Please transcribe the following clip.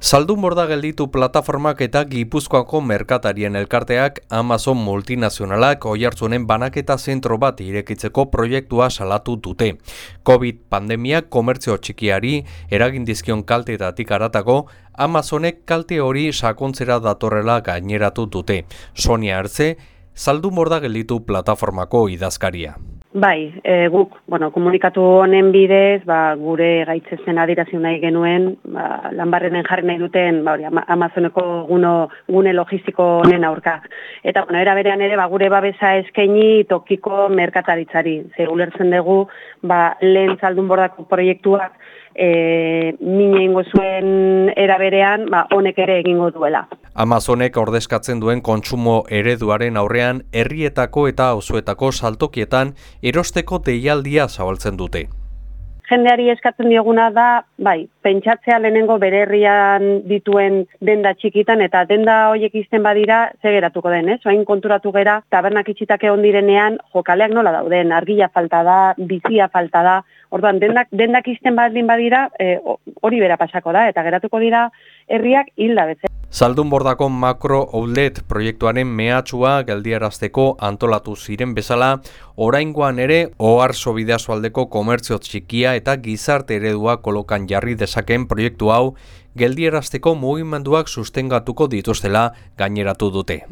Zaldun borda gelditu plataformak eta Gipuzkoako merkatarien elkarteak Amazon multinazionalak oiartzunen banaketa zentro bat irekitzeko proiektua salatu dute. COVID pandemiak komertzio txikiari eragin dizkion kalteetatik aratago, Amazonek kalte hori sakontzera datorrela gaineratu dute. Sonia Artze, Zaldun borda gelditu plataformako idazkaria. Bai, e, guk, bueno, komunikatu honen bidez, ba, gure gaitzezen adirazio nahi genuen, ba, lanbarrenen jarri nahi duten, ba, hori, Amazoneko guno, gune logistiko honen aurka. Eta, bueno, era berean ere, ba, gure babesa eskaini tokiko merkataritzari. Zer, ulertzen dugu, ba, lehen zaldun bordako proiektuak, e, mine ingo zuen eraberean, ba, honek ere egingo duela. Amazonek ordezkatzen duen kontsumo ereduaren aurrean, herrietako eta auzuetako saltokietan erosteko deialdia zabaltzen dute. Jendeari eskatzen dioguna da, bai, pentsatzea lehenengo bere herrian dituen denda txikitan, eta denda horiek izten badira, zegeratuko den, ez? Oain konturatu gera, tabernak itxitake ondirenean, jokaleak nola dauden, argila falta da, bizia falta da, Orduan, dendak, dendak izten baldin badira, e, hori bera pasako da, eta geratuko dira herriak hilda betze. Zaldun bordako makro outlet proiektuaren mehatxua geldiarazteko antolatu ziren bezala, oraingoan ere, ohar sobideazo aldeko komertzio txikia eta gizarte eredua kolokan jarri dezaken proiektu hau, geldierazteko mugimenduak sustengatuko dituztela gaineratu dute.